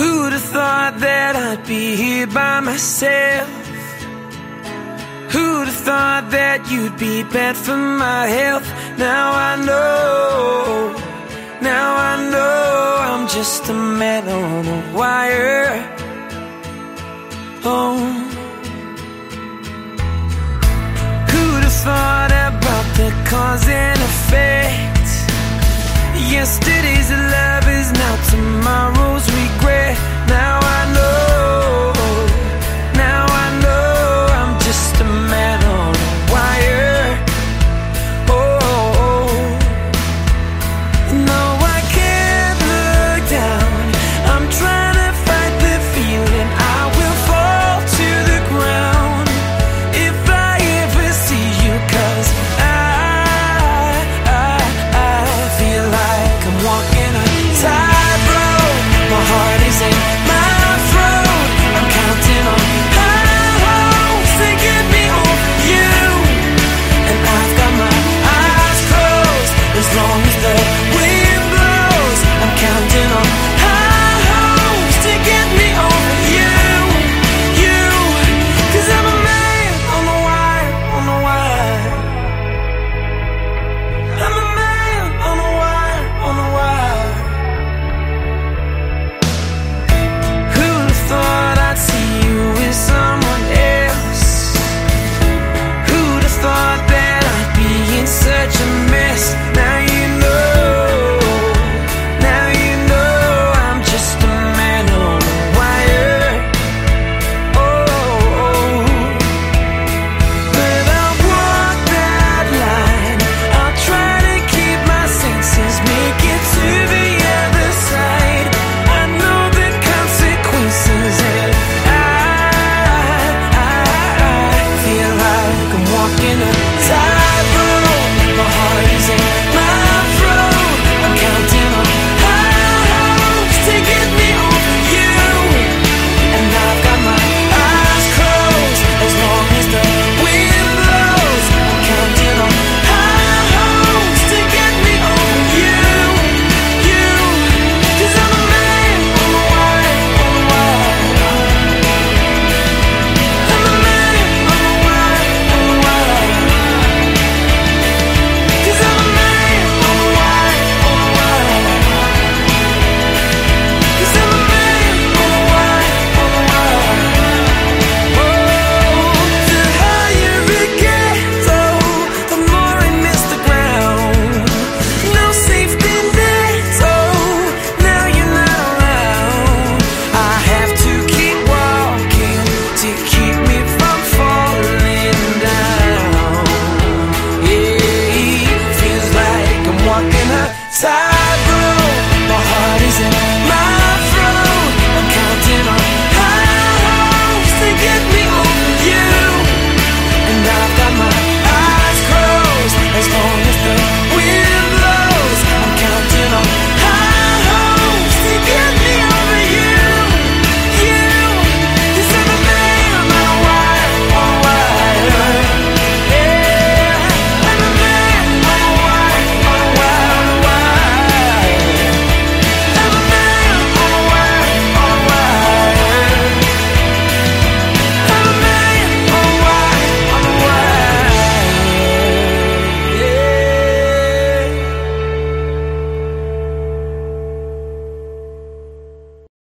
Who'd have thought that I'd be here by myself? Who'd have thought that you'd be bad for my health? Now I know, now I know I'm just a man on a wire. Oh, who'd have thought about the cause and effect? Yesterday's lie gonna die